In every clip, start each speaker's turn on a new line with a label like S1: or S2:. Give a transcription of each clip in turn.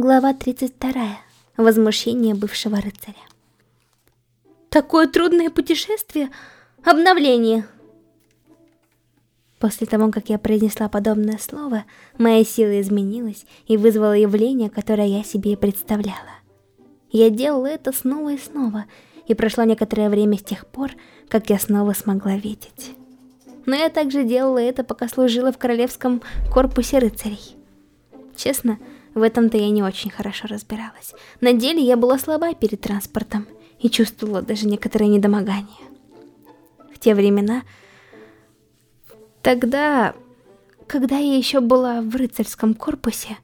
S1: Глава 32. Возмущение бывшего рыцаря. Такое трудное путешествие! Обновление! После того, как я произнесла подобное слово, моя сила изменилась и вызвала явление, которое я себе и представляла. Я делала это снова и снова, и прошло некоторое время с тех пор, как я снова смогла видеть. Но я также делала это, пока служила в королевском корпусе рыцарей. Честно, в этом-то я не очень хорошо разбиралась. На деле я была слаба перед транспортом и чувствовала даже некоторое недомогание. В те времена... Тогда, когда я еще была в рыцарском корпусе,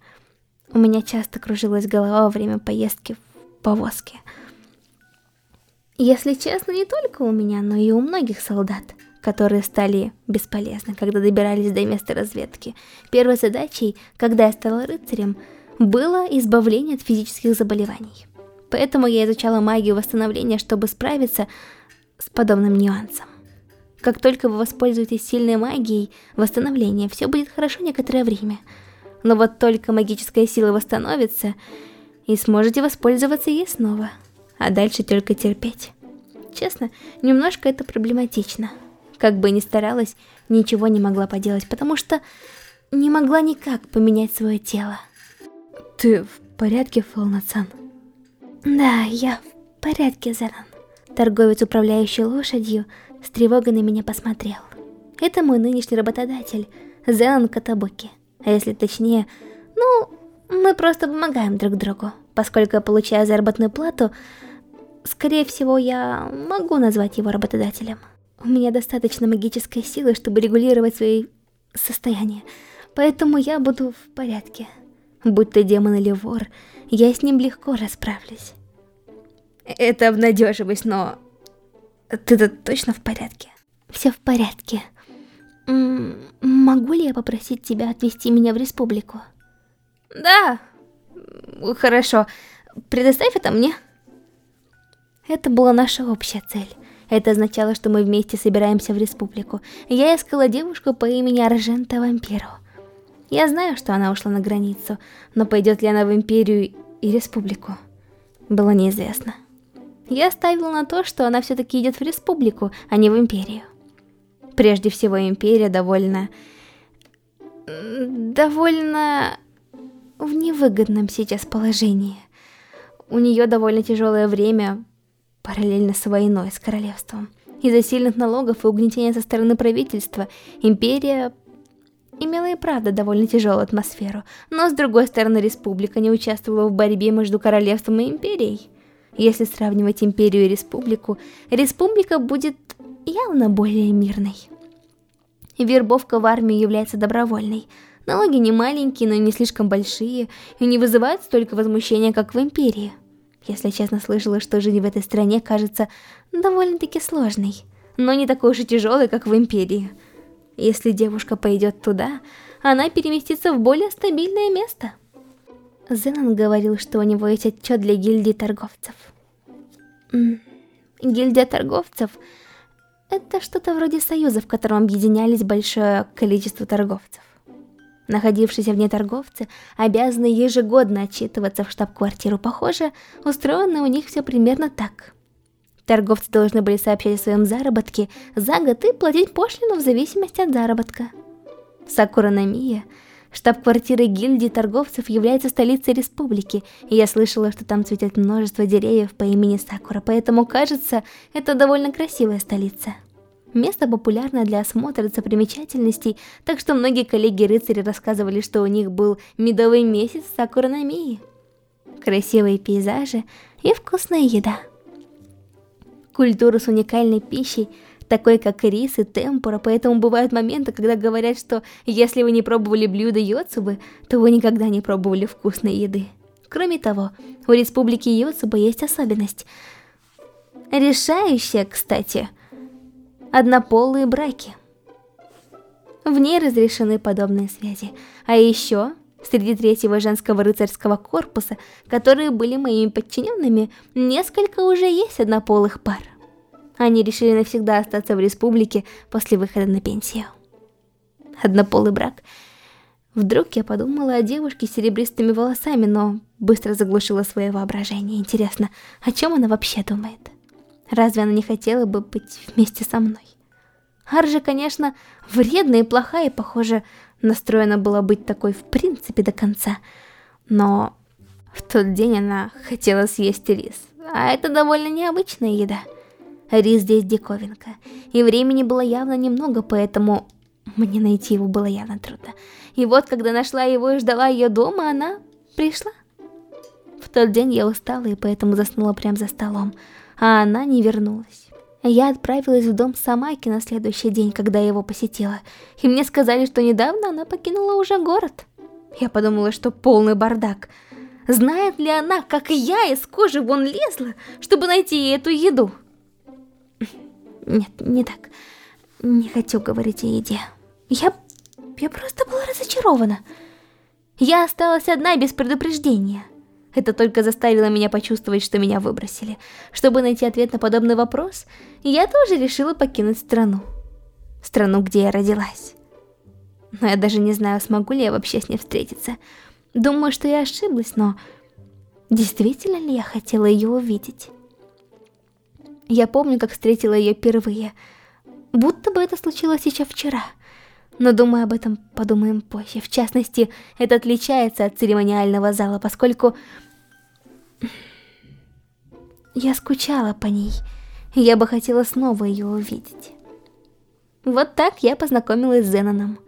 S1: у меня часто кружилась голова во время поездки в повозке. Если честно, не только у меня, но и у многих солдат которые стали бесполезны, когда добирались до места разведки. Первой задачей, когда я стала рыцарем, было избавление от физических заболеваний. Поэтому я изучала магию восстановления, чтобы справиться с подобным нюансом. Как только вы воспользуетесь сильной магией восстановления, все будет хорошо некоторое время. Но вот только магическая сила восстановится, и сможете воспользоваться ей снова. А дальше только терпеть. Честно, немножко это проблематично. Как бы ни старалась, ничего не могла поделать, потому что не могла никак поменять свое тело.
S2: Ты в порядке, Фолнацан?
S1: Да, я в порядке, Заран. Торговец, управляющий лошадью, с тревогой на меня посмотрел. Это мой нынешний работодатель, Зелан Катабуки. А если точнее, ну, мы просто помогаем друг другу. Поскольку я получаю заработную плату, скорее всего, я могу назвать его работодателем. У меня достаточно магической силы, чтобы регулировать свои состояния, поэтому я буду в порядке. Будь то демон или вор, я с ним легко расправлюсь.
S2: Это обнадеживаюсь, но... Ты-то точно в порядке?
S1: Все в порядке. М -м могу ли я попросить тебя отвезти меня в республику?
S2: Да. Хорошо. Предоставь это мне.
S1: Это была наша общая цель. Это означало, что мы вместе собираемся в республику. Я искала девушку по имени Аржента Вампиру. Я знаю, что она ушла на границу, но пойдет ли она в Империю и Республику, было неизвестно. Я ставила на то, что она все-таки идет в Республику, а не в Империю. Прежде всего, Империя довольно... довольно... в невыгодном сейчас положении. У нее довольно тяжелое время, параллельно с войной с королевством. Из-за сильных налогов и угнетения со стороны правительства, Империя имела и правда довольно тяжелую атмосферу, но с другой стороны республика не участвовала в борьбе между королевством и империей. Если сравнивать империю и республику, республика будет явно более мирной. Вербовка в армию является добровольной. Налоги не маленькие, но не слишком большие, и не вызывают столько возмущения, как в империи. Если честно, слышала, что жизнь в этой стране кажется довольно-таки сложной, но не такой уж и тяжелой, как в империи. Если девушка пойдет туда, она переместится в более стабильное место. Зенон говорил, что у него есть отчет для гильдии торговцев. М гильдия торговцев — это что-то вроде союза, в котором объединялись большое количество торговцев. Находившиеся вне торговцы обязаны ежегодно отчитываться в штаб-квартиру. Похоже, устроено у них все примерно так. Торговцы должны были сообщать о своем заработке за год и платить пошлину в зависимости от заработка. Сакура Намия, штаб-квартира гильдии торговцев, является столицей республики, и я слышала, что там цветет множество деревьев по имени Сакура, поэтому кажется, это довольно красивая столица. Место популярное для осмотра достопримечательностей, так что многие коллеги-рыцари рассказывали, что у них был медовый месяц Сакура Намии. Красивые пейзажи и вкусная еда культуру с уникальной пищей, такой как рис и темпура, поэтому бывают моменты, когда говорят, что если вы не пробовали блюдо йоцубы, то вы никогда не пробовали вкусной еды. Кроме того, у республики Йоцуба есть особенность. Решающая, кстати, однополые браки. В ней разрешены подобные связи. А еще, среди третьего женского рыцарского корпуса, которые были моими подчиненными, несколько уже есть однополых пар. Они решили навсегда остаться в республике после выхода на пенсию. Однополый брак. Вдруг я подумала о девушке с серебристыми волосами, но быстро заглушила свое воображение. Интересно, о чем она вообще думает? Разве она не хотела бы быть вместе со мной? Аржи, конечно, вредная и плохая, и, похоже, настроена была быть такой в принципе до конца. Но в тот день она хотела съесть рис, а это довольно необычная еда. Рис здесь диковинка, и времени было явно немного, поэтому мне найти его было явно трудно. И вот, когда нашла его и ждала ее дома, она пришла. В тот день я устала и поэтому заснула прямо за столом, а она не вернулась. Я отправилась в дом Самайки на следующий день, когда я его посетила, и мне сказали, что недавно она покинула уже город. Я подумала, что полный бардак. Знает ли она, как я из кожи вон лезла, чтобы найти эту еду? Нет, не так. Не хочу говорить о еде. Я... я просто была разочарована. Я осталась одна без предупреждения. Это только заставило меня почувствовать, что меня выбросили. Чтобы найти ответ на подобный вопрос, я тоже решила покинуть страну. Страну, где я родилась. Но я даже не знаю, смогу ли я вообще с ней встретиться. Думаю, что я ошиблась, но... Действительно ли я хотела ее увидеть? Я помню, как встретила ее впервые. Будто бы это случилось еще вчера. Но думаю, об этом подумаем позже. В частности, это отличается от церемониального зала, поскольку я скучала по ней. Я бы хотела снова ее увидеть. Вот так я познакомилась с Зеноном.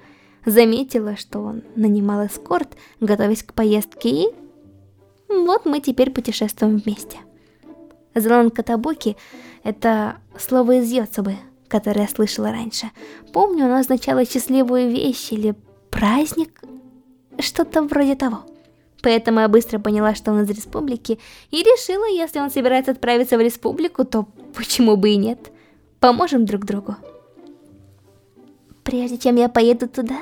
S1: Заметила, что он нанимал эскорт, готовясь к поездке, и... Вот мы теперь путешествуем вместе. Зенон Катабуки — это слово из Йоцубы, которое я слышала раньше. Помню, оно означало счастливую вещь или праздник, что-то вроде того. Поэтому я быстро поняла, что он из республики, и решила, если он собирается отправиться в республику, то почему бы и нет. Поможем друг другу. Прежде чем я поеду туда,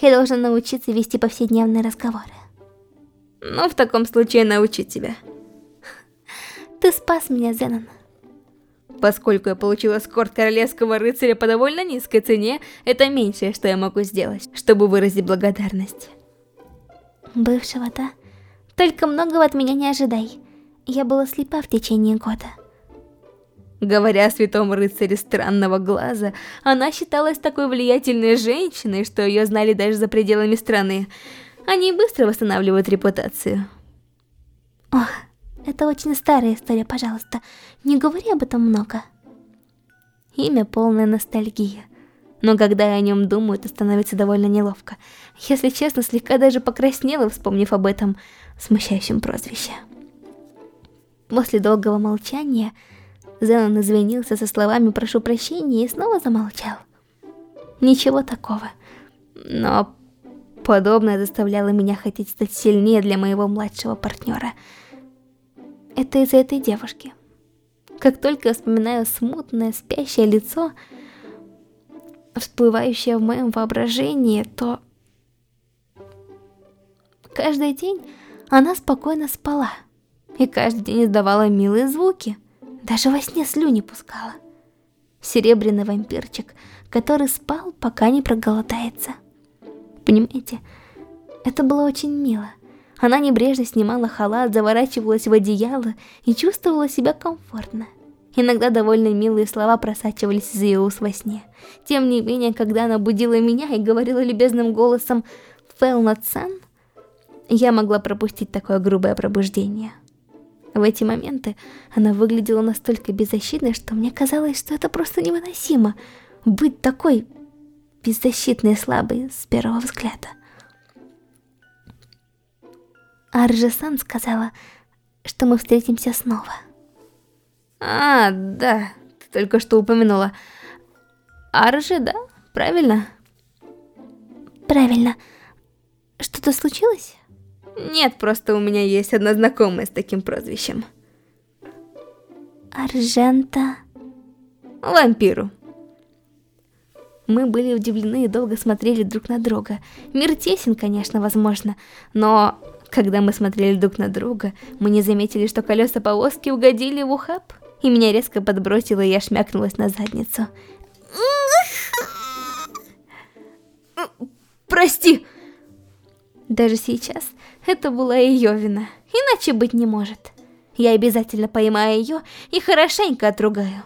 S1: я должна научиться вести повседневные разговоры. Ну, в таком случае научу тебя. Ты спас меня, Зенон. Поскольку я получила скорт королевского рыцаря по довольно низкой цене, это меньшее, что я могу сделать, чтобы выразить благодарность. Бывшего, да? Только многого от меня не ожидай. Я была слепа в течение года. Говоря о святом рыцаре странного глаза, она считалась такой влиятельной женщиной, что ее знали даже за пределами страны. Они быстро восстанавливают репутацию. Ох, это очень старая история, пожалуйста. Не говори об этом много. Имя полная ностальгия но когда я о нем думаю, то становится довольно неловко. Если честно, слегка даже покраснела, вспомнив об этом смущающем прозвище. После долгого молчания Зенон извинился со словами «прошу прощения» и снова замолчал. Ничего такого. Но подобное заставляло меня хотеть стать сильнее для моего младшего партнера. Это из-за этой девушки. Как только я вспоминаю смутное, спящее лицо, всплывающее в моем воображении, то... Каждый день она спокойно спала, и каждый день издавала милые звуки, даже во сне слюни пускала. Серебряный вампирчик, который спал, пока не проголодается. Понимаете, это было очень мило. Она небрежно снимала халат, заворачивалась в одеяло и чувствовала себя комфортно. Иногда довольно милые слова просачивались из ее уст во сне. Тем не менее, когда она будила меня и говорила любезным голосом «Фэлна-цан», я могла пропустить такое грубое пробуждение. В эти моменты она выглядела настолько беззащитной, что мне казалось, что это просто невыносимо быть такой беззащитной и слабой с первого взгляда. Арджи-сан сказала, что мы встретимся снова. А, да, ты только что упомянула. Аржи, да? Правильно? Правильно. Что-то случилось? Нет, просто у меня есть одна знакомая с таким прозвищем. Аржента... Вампиру. Мы были удивлены и долго смотрели друг на друга. Мир тесен, конечно, возможно, но когда мы смотрели друг на друга, мы не заметили, что колеса повозки угодили в ухаб и меня резко подбросило, и я шмякнулась на задницу. Прости! Даже сейчас, Это была ее вина, иначе быть не может. Я обязательно поймаю ее и хорошенько отругаю.